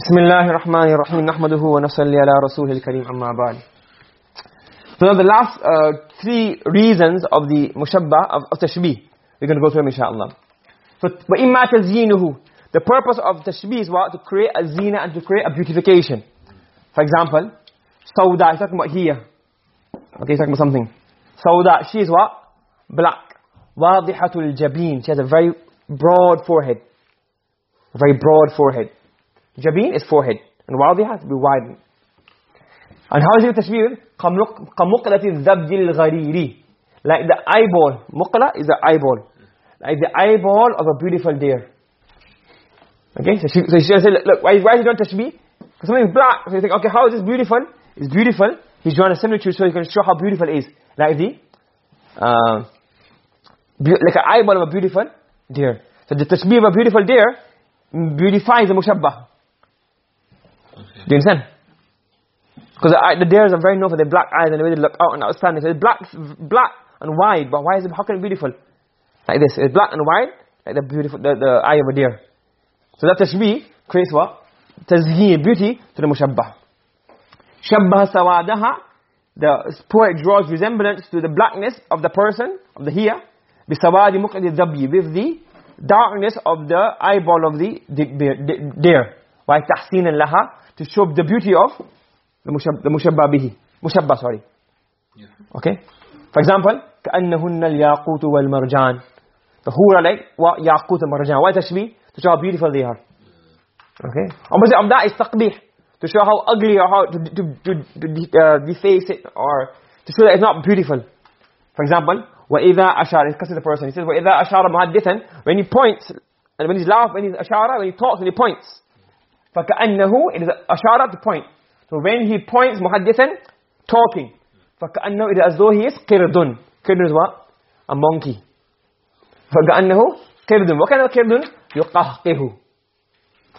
Bismillahirrahmanirrahim. Nahmaduhu wa nasalli ala rasulil kareem amma ba'd. So the last uh, three reasons of the mushabba of, of tashbih. We're going to go through them inshallah. So wa imma tazyinuhu. The purpose of tashbih is what? To create a zina and to create a beautification. For example, Sauda, he's talking about here. Okay, he's talking about something. Sauda, she is what? Black. Wadihatul Jabin. She has a very broad forehead. A very broad forehead. Jabin is forehead. And wadi has to be widened. And how is it tashbih? قَمُقْلَةِ الذَّبْجِ الْغَرِيرِ Like the eyeball. Muqla is the eyeball. Like the eyeball of a beautiful deer. Okay, so she, so she said, look, why, why is he doing tashbih? Because something is black. So you think, okay, how is this beautiful? It's beautiful. He's drawing a similitude so he can show how beautiful it is. Like the, uh, like an eyeball of a beautiful deer. So the tashbih of a beautiful deer beautifies the mushabbah. Do you understand? Because the, the deers are very known for their black eyes and the way they look out and outstanding. So it's black, black and wide, but why is it, how can it be beautiful? Like this, it's black and wide, like the beautiful, the, the eye of a deer. So that tashbih creates what? Tazheen, beauty to the mushabbah. Shabbaha sawadaha, the poet draws resemblance to the blackness of the person, of the here, bisawadi muqadi dhabyi, with the darkness of the eyeball of the deer. Why tahsin laha to show the beauty of the mushabbah bihi mushabbah sorry yeah. okay for example كانهن الياقوت والمرجان the hura like what yaqut and marjan why tashbih to show how beautiful they are okay opposite of that is taqbih to show how ugly or how to to to, to uh, deface it or to show that it's not beautiful for example واذا اشار because the person he says واذا اشار محدثا when he points and when he's laugh when he's ashara when he talks when he points فكانه it is ashara to point so when he points muhaddithan talking فكانه it is as though he is qirdun qirdun is what a monkey فكانه qirdun what kind of qirdun يقهقه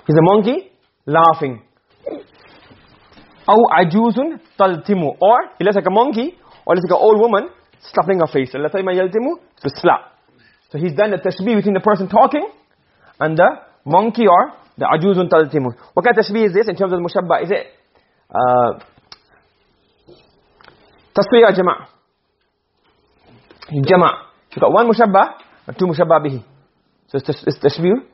he's a monkey laughing أو عجوز تلتم or he looks like a monkey or looks like an old woman slapping her face لطيما يلتم to slap so he's done the tashbih between the person talking and the monkey or the ajuzun taltimun what kind of tashbih is this in terms of the mushabbah is it uh tasfiya jama' jama' you got one mushabbah and two mushabbah bihi so it's, it's tashbih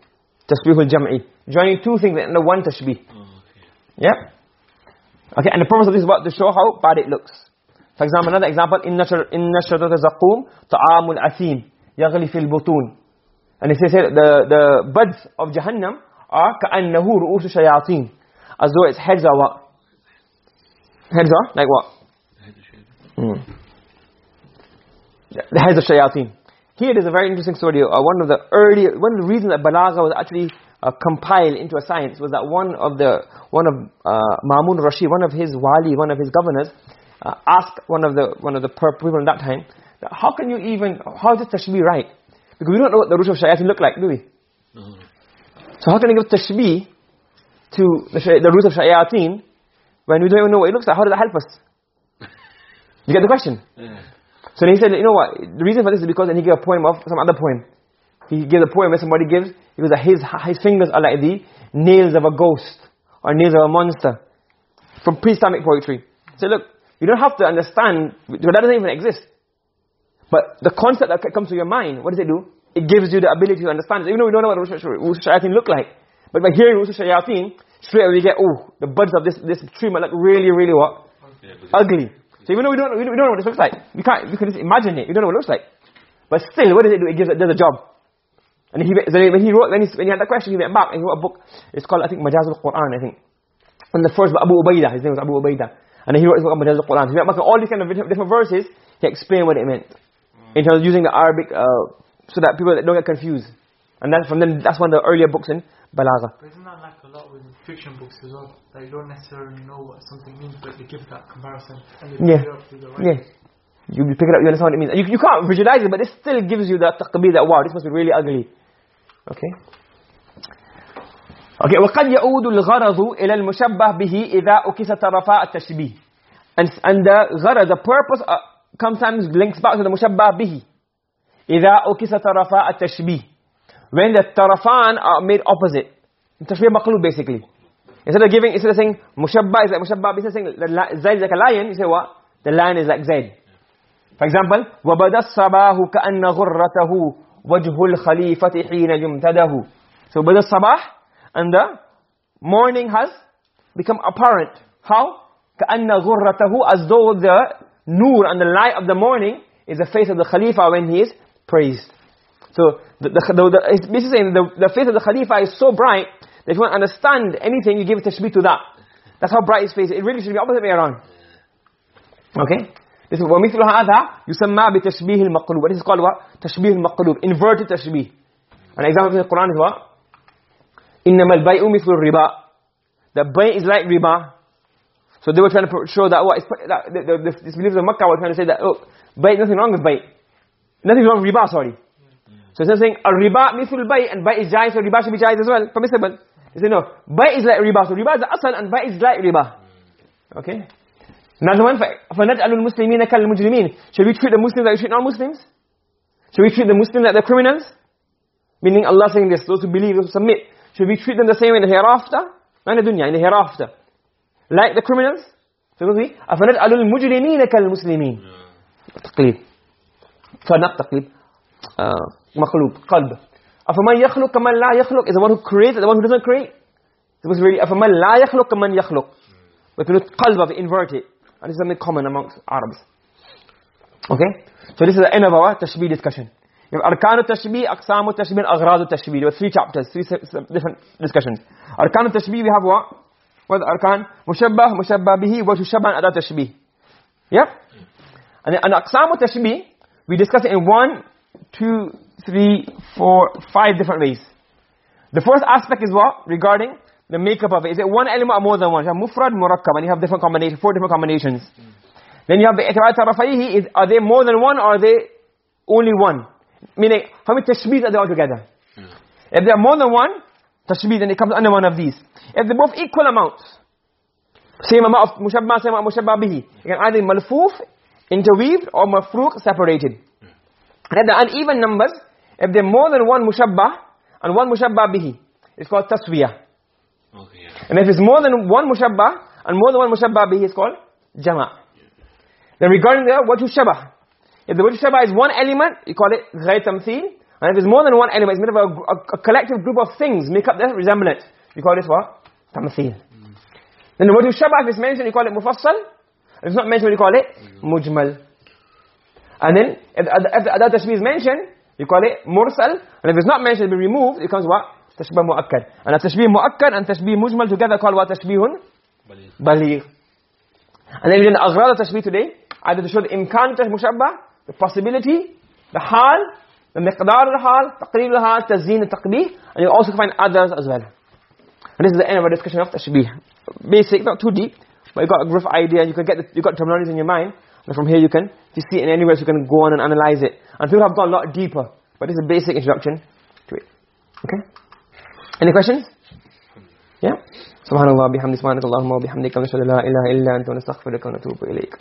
tashbihul jam'i joining two things in one tashbih oh, okay. yeah okay and the purpose of this is what to show how bad it looks for example another example inna inna sharat zaqum ta'amul athim yaghli fil butun and it says the the buds of jahannam are ka'annahu ru'usu shayatin as though its heads are what? Heads are like what? Mm. the heads of shayatin here there's a very interesting story. Uh, one of the early one of the reasons that balagha was actually uh, compiled into a science was that one of the one of uh, Mamun Rashid one of his wali one of his governors uh, asked one of the one of the people in that time how can you even how is this tashbih right? Because we don't know what the roots of shayatin look like do we? No. So how can you give tashbih to the, the roots of shayatin when we don't even know what it looks like? How does that help us? You get the question? Yeah. so then he said you know what? The reason for this is because then he gave a poem of some other poem. He gave a poem where somebody gives he goes his his fingers are like the nails of a ghost or nails of a monster from pre-islamic poetry. So look you don't have to understand that doesn't even exist. But the concept that comes to your mind what does it do it gives you the ability to understand. It. even though we don't know what Rusul Shayatin look like but by hearing Rusul Shayatin straight away we get oh the buds of this this tree might look really really what? Yeah, ugly. So even though we don't we don't, know what this looks like we can't we can just imagine it. We don't know what it looks like. But still what does it do? It gives it does a job. And he so when he wrote when he when he had that question he went back and he wrote a book. It's called I think Majazul Quran I think. And the first Abu Ubaidah. His name was Abu Ubaidah. And he wrote his book on Majazul Quran so he went back all these kind of different verses he explained what it meant. In terms of using the Arabic uh, so that people don't get confused. And then from then that's one of the earlier books in Balagha. But isn't that like a lot with fiction books as well? That you don't necessarily know what something means, but they give that comparison and they yeah. pick it up the right. Yeah. You, you pick it up, you understand what it means. You, you can't visualize it, but it still gives you that taqbih that, wow, this must be really ugly. Okay? Okay, وَقَدْ يَعُودُ الْغَرَضُ إِلَى الْمُشَبَّهِ بِهِ إِذَا أُكِسَ طَرَفَا التَّشْبِيهِ And, and the the purpose, uh, sometimes links back to the mushabbah bihi إذا أكس طرفاء التشبيه when the tarafan are made opposite tashbih maqlub basically instead of giving instead of saying mushabba is like mushabba instead of saying zaid is like a lion you say what the lion is like zaid for example وَبَدَ الصَّبَاهُ كَأَنَّ غُرَّتَهُ وَجْهُ الْخَلِيفَةِ حِينَ يُمْتَدَهُ so بَدَ الصَّبَاح and the morning has become apparent how كَأَنَّ غُرَّتَهُ as though the nur and the light of the morning is the face of the khalifa when he is praised so the, the, the, the it's basically saying the, the face of the khalifa is so bright that if you want to understand anything you give tashbih to that that's how bright his face is. it really should be opposite way around okay this is ومثل هذا يسمى بتشبيه المقلوب what is called what تشبيه المقلوب inverted تشبيه an example in the Quran is what إنما البيع مثل الربا the bay is like riba so they were trying to show that what is that the, the, the disbelievers of Makkah were trying to say that oh bay nothing wrong with bay nothing wrong with riba sorry so instead of saying a riba mithul bay and bay is jais so riba should be jais as well permissible they say no bay is like riba so riba is the asal and bay is like riba okay another one فَنَجْعَلُ الْمُسْلِمِينَ كَالْمُجْرِمِينَ should we treat the Muslims like we treat non-Muslims should we treat the Muslims like they're criminals meaning Allah saying this those who believe those who submit should we treat them the same way in the hereafter not in the dunya in the hereafter like the criminals so we أَفَنَجْعَلُ الْمُجْرِمِينَ كَالْمُسْلِمِينَ تقليد فنق تقليد مخلوق قلب أفمن يخلق كمن لا يخلق is the one who creates the one who doesn't create supposed to really أفمن لا يخلق كمن يخلق we can قلب of invert it and is something common amongst Arabs okay so this is the end of our tashbih discussion you have arkanu tashbih aqsamu tashbih and aghradu tashbih were three chapters three different discussions arkanu tashbih we have what what arkan mushabbah mushabbah bihi wa tushabbah and adat tashbih yeah and and aqsamu tashbih we discuss it in one two, three, four, five different ways. The first aspect is what? Regarding the makeup of it. Is it one element or more than one? You have mufrad, murakkab, and you have different combinations, four different combinations. Mm. Then you have the itibar tarafaihi, is are they more than one or are they only one? Meaning, how many tashbihs are they all together? Mm. If they are more than one, tashbih, then it comes under one of these. If they're both equal amounts, same amount of mushabbah, same amount of mushabbah bihi, you can either malfoof, interweaved, or mafruq, separated. And the uneven numbers, if they're more than one mushabbah and one mushabbah bihi, it's called taswiyah. Okay, yeah. And if it's more than one mushabbah and more than one mushabbah bihi, it's called jama'. Then regarding the wajhu shabah, if the wajhu shabah is one element, you call it ghayr tamtheel. And if it's more than one element, it's made of a, a, a, collective group of things make up the resemblance. You call this what? Tamtheel. Mm. Then the wajhu shabah, if it's mentioned, you call it mufassal. If it's not mentioned, you call it mm-hmm. mujmal. And then, if, if the other tashbih is mentioned, you call it mursal. And if it's not mentioned, it be removed, it becomes what? Tashbih mu'akkad. And a tashbih mu'akkad and tashbih mujmal together called what? Tashbihun? Baligh. And then we did the aghrad tashbih today, either to show the imkan mushabbah, the possibility, the hal, the miqdar al-hal, taqreeb al-hal, tazeen al-taqbih, and you also find others as well. And this is the end of our discussion of tashbih. Basic, not too deep, but you got a rough idea you can get the, you got terminologies in your mind and from here you can if you see it in anywhere so you can go on and analyze it. And people have gone a lot deeper but this is a basic introduction to it. Okay? Any questions? Yeah? Subhanallah bihamdihi subhanakallahumma wa bihamdika nashhadu la ilaha illa anta nastaghfiruka wa natubu ilayk.